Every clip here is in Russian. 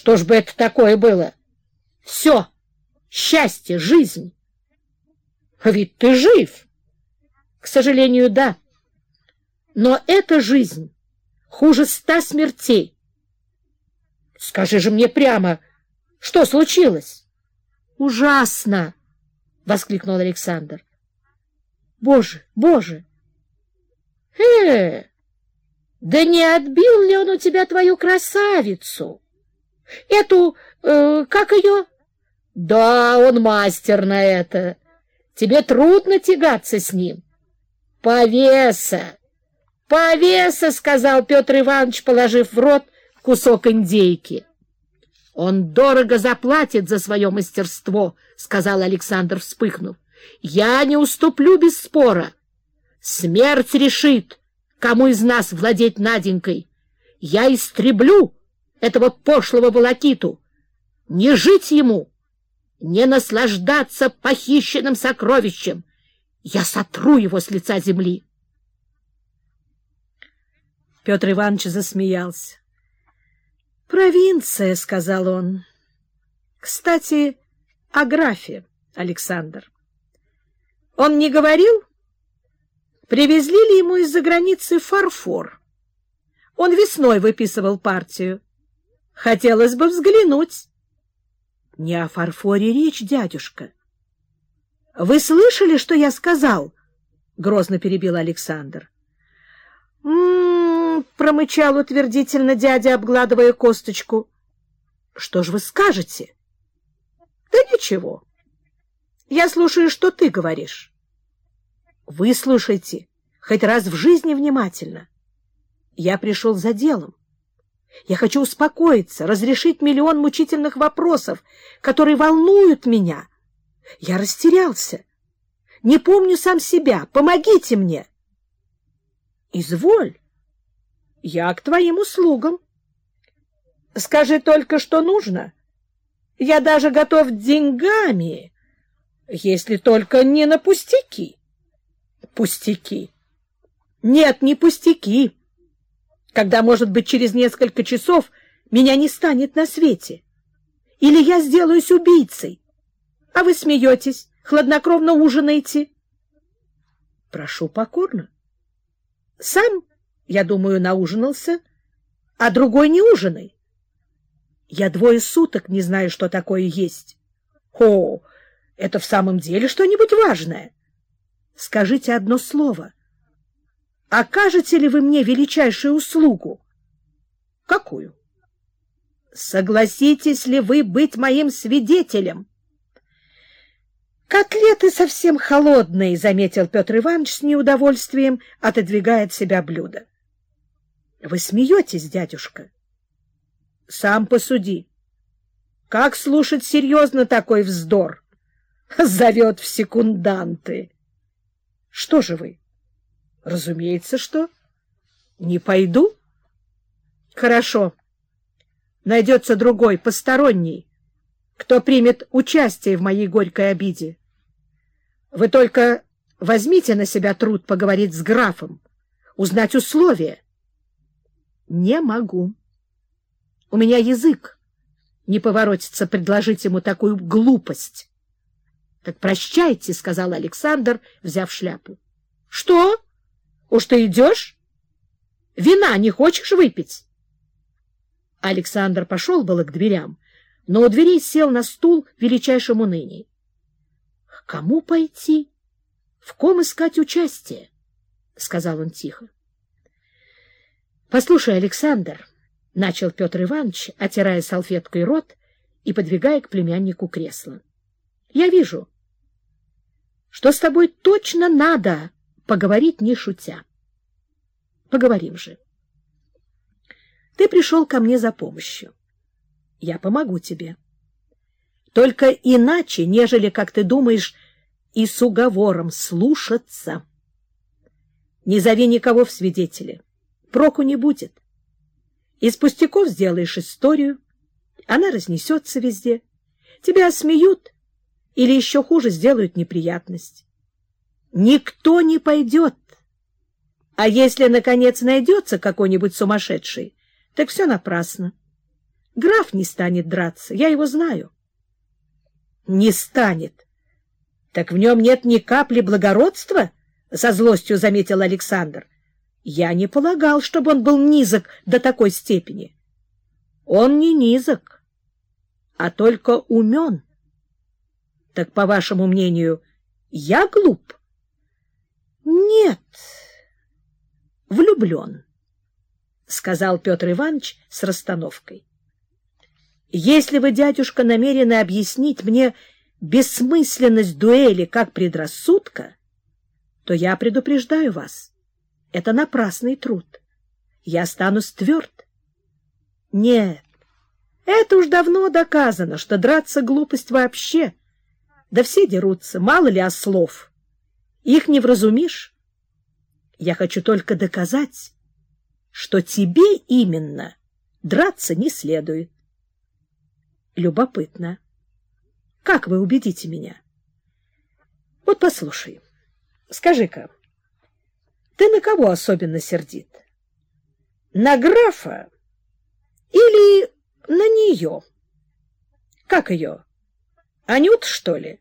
Что ж бы это такое было? Все, счастье, жизнь. А ведь ты жив. К сожалению, да. Но эта жизнь хуже ста смертей. Скажи же мне прямо, что случилось? Ужасно! — воскликнул Александр. Боже, боже! Э, да не отбил ли он у тебя твою красавицу? Эту, э, как ее? Да, он мастер на это. Тебе трудно тягаться с ним. Повеса! Повеса, — сказал Петр Иванович, положив в рот кусок индейки. — Он дорого заплатит за свое мастерство, — сказал Александр, вспыхнув. — Я не уступлю без спора. Смерть решит, кому из нас владеть Наденькой. Я истреблю этого пошлого волокиту. Не жить ему, не наслаждаться похищенным сокровищем. Я сотру его с лица земли. Петр Иванович засмеялся. «Провинция», — сказал он. «Кстати, о графе, Александр. Он не говорил, привезли ли ему из-за границы фарфор? Он весной выписывал партию. Хотелось бы взглянуть». «Не о фарфоре речь, дядюшка». «Вы слышали, что я сказал?» — грозно перебил Александр. «М-м-м», промычал утвердительно дядя, обгладывая косточку. «Что ж вы скажете?» «Да ничего. Я слушаю, что ты говоришь». «Вы слушайте хоть раз в жизни внимательно. Я пришел за делом. Я хочу успокоиться, разрешить миллион мучительных вопросов, которые волнуют меня. Я растерялся. Не помню сам себя. Помогите мне. Изволь. Я к твоим услугам. Скажи только, что нужно. Я даже готов деньгами, если только не на пустяки. Пустяки. Нет, не пустяки. Когда, может быть, через несколько часов меня не станет на свете. Или я сделаюсь убийцей. А вы смеетесь, хладнокровно ужинаете. Прошу покорно. Сам, я думаю, наужинался, а другой не ужиной. Я двое суток не знаю, что такое есть. О, это в самом деле что-нибудь важное. Скажите одно слово. Окажете ли вы мне величайшую услугу? Какую? Согласитесь ли вы быть моим свидетелем? «Котлеты совсем холодные», — заметил Петр Иванович с неудовольствием, отодвигая от себя блюдо. «Вы смеетесь, дядюшка?» «Сам посуди. Как слушать серьезно такой вздор? Зовет в секунданты. Что же вы? Разумеется, что. Не пойду? Хорошо. Найдется другой, посторонний, кто примет участие в моей горькой обиде. Вы только возьмите на себя труд поговорить с графом, узнать условия. Не могу. У меня язык не поворотится предложить ему такую глупость. — Так прощайте, — сказал Александр, взяв шляпу. — Что? Уж ты идешь? Вина не хочешь выпить? Александр пошел было к дверям, но у дверей сел на стул в величайшем унынии. — К кому пойти? В ком искать участие? — сказал он тихо. — Послушай, Александр, — начал Петр Иванович, отирая салфеткой рот и подвигая к племяннику кресло. — Я вижу, что с тобой точно надо поговорить не шутя. Поговорим же. Ты пришел ко мне за помощью. Я помогу тебе. Только иначе, нежели, как ты думаешь, и с уговором слушаться. Не зови никого в свидетели. Проку не будет. Из пустяков сделаешь историю, она разнесется везде. Тебя осмеют или еще хуже сделают неприятность. Никто не пойдет. А если, наконец, найдется какой-нибудь сумасшедший, так все напрасно. Граф не станет драться, я его знаю. — Не станет. Так в нем нет ни капли благородства? — со злостью заметил Александр. — Я не полагал, чтобы он был низок до такой степени. Он не низок, а только умен. Так, по вашему мнению, я глуп? — Нет, влюблен, — сказал Петр Иванович с расстановкой. Если вы, дядюшка, намерены объяснить мне бессмысленность дуэли как предрассудка, то я предупреждаю вас. Это напрасный труд. Я останусь тверд. Нет, это уж давно доказано, что драться глупость вообще. Да все дерутся, мало ли ослов. Их не вразумишь. Я хочу только доказать, что тебе именно драться не следует. Любопытно. Как вы убедите меня? Вот послушай, скажи-ка, ты на кого особенно сердит? На графа или на нее? Как ее? Анют, что ли?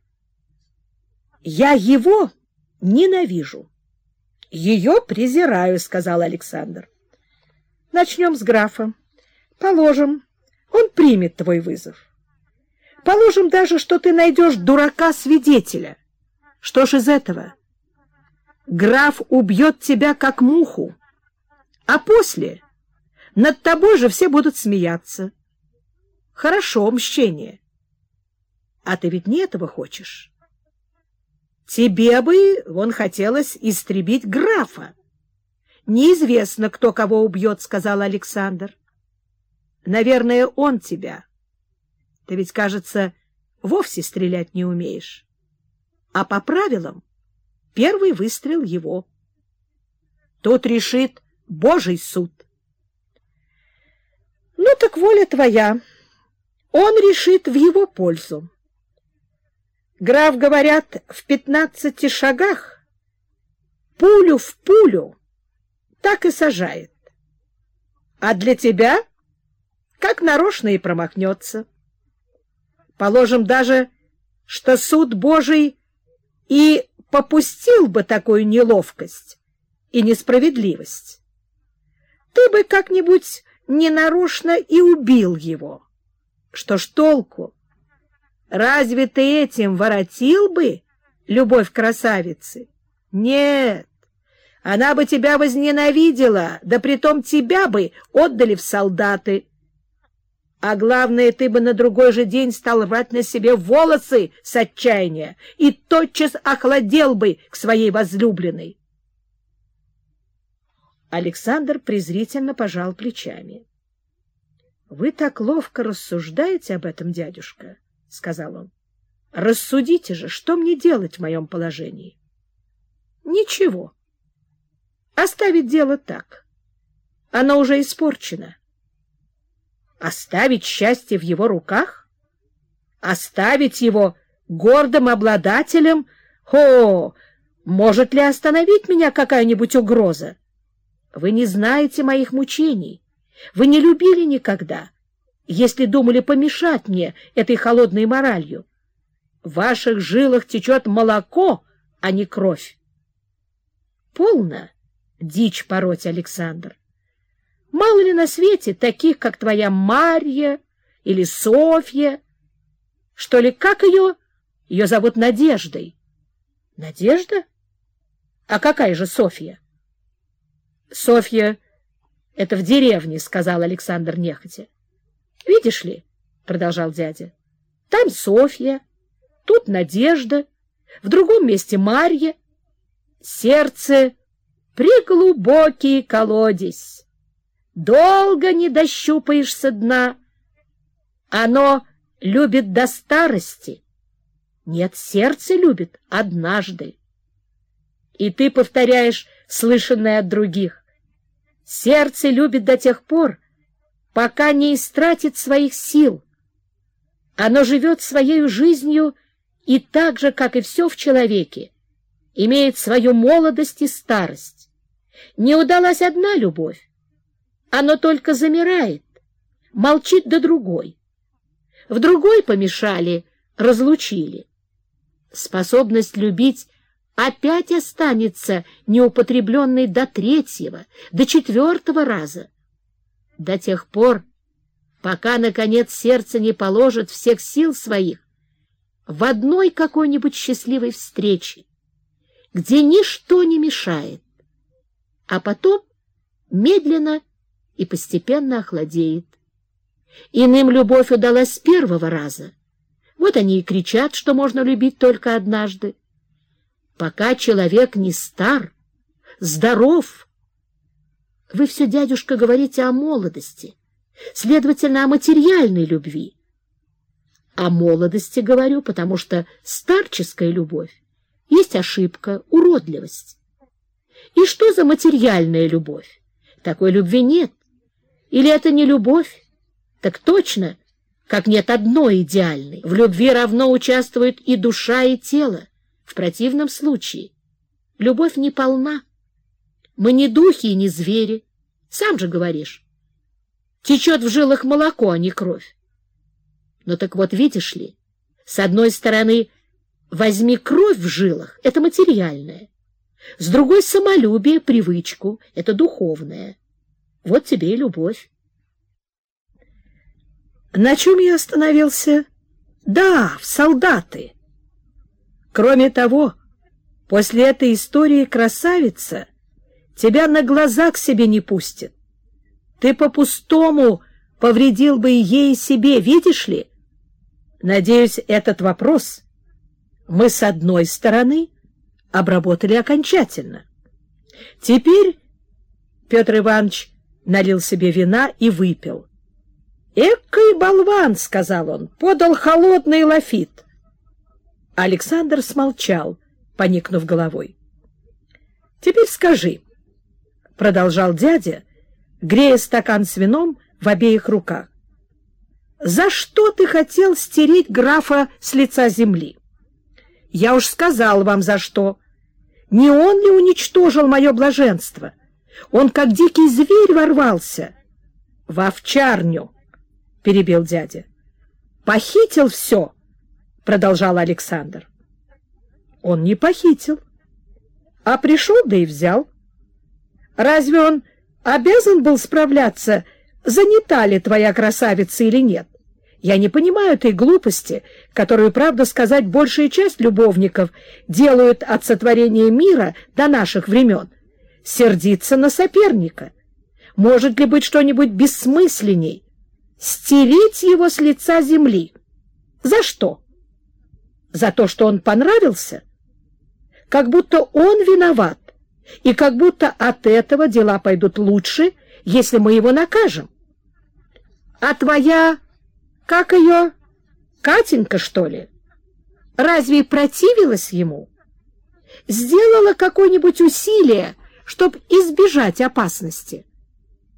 Я его ненавижу. Ее презираю, сказал Александр. Начнем с графа. Положим, он примет твой вызов. Положим даже, что ты найдешь дурака-свидетеля. Что ж из этого? Граф убьет тебя, как муху, а после над тобой же все будут смеяться. Хорошо, мщение. А ты ведь не этого хочешь. Тебе бы, вон, хотелось истребить графа. Неизвестно, кто кого убьет, — сказал Александр. Наверное, он тебя. Ты ведь, кажется, вовсе стрелять не умеешь. А по правилам первый выстрел его. Тут решит Божий суд. Ну так воля твоя. Он решит в его пользу. Граф, говорят, в пятнадцати шагах пулю в пулю так и сажает. А для тебя как нарочно и промахнется. Положим даже, что суд Божий и попустил бы такую неловкость и несправедливость. Ты бы как-нибудь ненарочно и убил его. Что ж толку? Разве ты этим воротил бы любовь красавицы? Нет, она бы тебя возненавидела, да притом тебя бы отдали в солдаты. А главное, ты бы на другой же день стал рвать на себе волосы с отчаяния и тотчас охладел бы к своей возлюбленной. Александр презрительно пожал плечами. — Вы так ловко рассуждаете об этом, дядюшка, — сказал он. — Рассудите же, что мне делать в моем положении? — Ничего. Оставить дело так. Оно уже испорчено. Оставить счастье в его руках? Оставить его гордым обладателем? О, может ли остановить меня какая-нибудь угроза? Вы не знаете моих мучений. Вы не любили никогда, если думали помешать мне этой холодной моралью. В ваших жилах течет молоко, а не кровь. Полно дичь пороть, Александр. Мало ли на свете таких, как твоя Марья или Софья? Что ли, как ее? Ее зовут Надеждой. Надежда? А какая же Софья? Софья — это в деревне, — сказал Александр нехотя. Видишь ли, — продолжал дядя, — там Софья, тут Надежда, в другом месте Марья. Сердце — приглубокий колодец долго не дощупаешься дна. Оно любит до старости. Нет, сердце любит однажды. И ты повторяешь слышанное от других. Сердце любит до тех пор, пока не истратит своих сил. Оно живет своей жизнью и так же, как и все в человеке, имеет свою молодость и старость. Не удалась одна любовь, оно только замирает, молчит до другой. В другой помешали, разлучили. Способность любить опять останется неупотребленной до третьего, до четвертого раза. До тех пор, пока, наконец, сердце не положит всех сил своих в одной какой-нибудь счастливой встрече, где ничто не мешает, а потом медленно и постепенно охладеет. Иным любовь удалась с первого раза. Вот они и кричат, что можно любить только однажды. Пока человек не стар, здоров. Вы все, дядюшка, говорите о молодости, следовательно, о материальной любви. О молодости говорю, потому что старческая любовь есть ошибка, уродливость. И что за материальная любовь? Такой любви нет. Или это не любовь? Так точно, как нет одной идеальной. В любви равно участвуют и душа, и тело. В противном случае любовь не полна. Мы не духи и не звери. Сам же говоришь. Течет в жилах молоко, а не кровь. Но так вот, видишь ли, с одной стороны, возьми кровь в жилах — это материальное. С другой — самолюбие, привычку — это духовное. Вот тебе и любовь. На чем я остановился? Да, в солдаты. Кроме того, после этой истории красавица тебя на глаза к себе не пустит. Ты по-пустому повредил бы и ей, и себе, видишь ли? Надеюсь, этот вопрос мы с одной стороны обработали окончательно. Теперь Петр Иванович налил себе вина и выпил. «Экой болван!» — сказал он, — подал холодный лафит. Александр смолчал, поникнув головой. «Теперь скажи», — продолжал дядя, грея стакан с вином в обеих руках, «за что ты хотел стереть графа с лица земли?» «Я уж сказал вам, за что. Не он ли уничтожил мое блаженство? Он, как дикий зверь, ворвался в овчарню». — перебил дядя. — Похитил все, — продолжал Александр. — Он не похитил, а пришел, да и взял. Разве он обязан был справляться, занята ли твоя красавица или нет? Я не понимаю этой глупости, которую, правда сказать, большая часть любовников делают от сотворения мира до наших времен. Сердиться на соперника. Может ли быть что-нибудь бессмысленней, стереть его с лица земли. За что? За то, что он понравился? Как будто он виноват, и как будто от этого дела пойдут лучше, если мы его накажем. А твоя, как ее, Катенька, что ли? Разве противилась ему? Сделала какое-нибудь усилие, чтобы избежать опасности?